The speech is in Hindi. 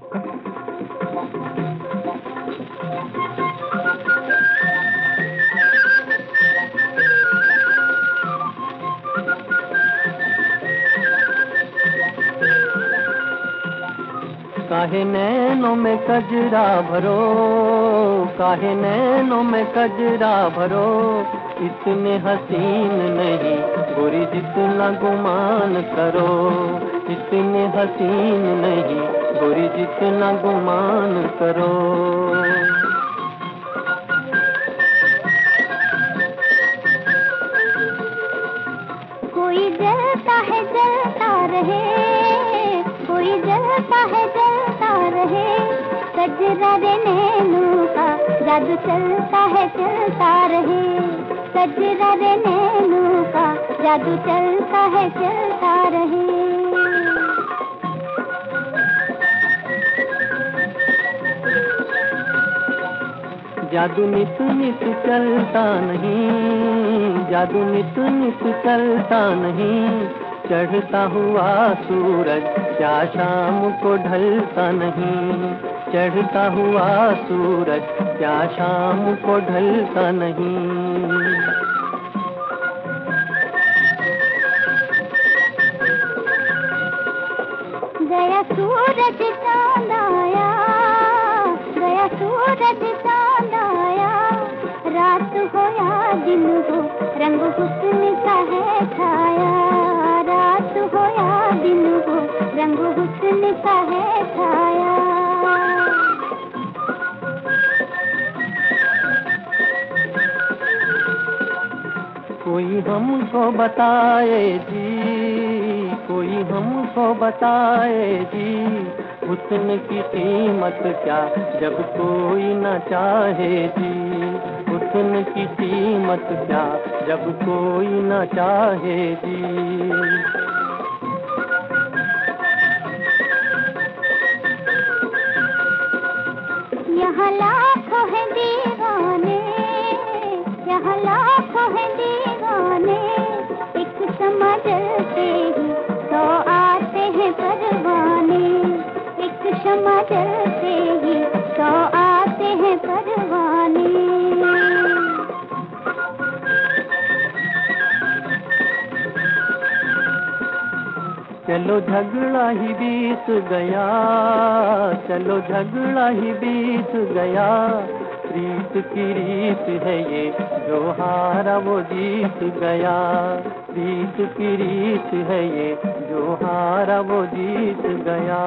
Thank you. काहे नैनों में कजरा भरो, काहे नैनों में कजरा भरो, इतने हसीन नहीं बुरी जितना गुमान करो, इतने हसीन नहीं बुरी जितना गुमान करो। कोई जलता है जलता रहे कोई जलता है जलता रहे कजरा रे का जादू चलता है, चलता रहे। कजरा रे नैनू का जादू चलता है, चलता रहे। जादू नित नित चलता नहीं, जादू नित नित चलता नहीं। चढ़ता हुआ सूरज, क्या शाम को ढलता नहीं? चढ़ता हुआ सूरज, क्या शाम को ढलता नहीं? गया सूरज चाँद आया गया सूरज चाँद रात हो या दिन हो, रंग हुस्न का है छाया। रंग का है छाया। कोई हमको बताए जी, कोई हमको बताए जी हुस्न की कीमत क्या जब कोई न चाहे जी? हुस्न की कीमत क्या जब कोई न चाहे जी? यहाँ लाखों है दीवाने, यहाँ लाखों है दीवाने। एक समझते ही तो आते हैं परवाने। एक समझते ही तो आते हैं परवाने। चलो झगड़ा ही बीत गया, चलो झगड़ा ही बीत गया। रीत की रीत है ये, जो हारा वो जीत गया। रीत की रीत है ये, जो हारा वो जीत गया।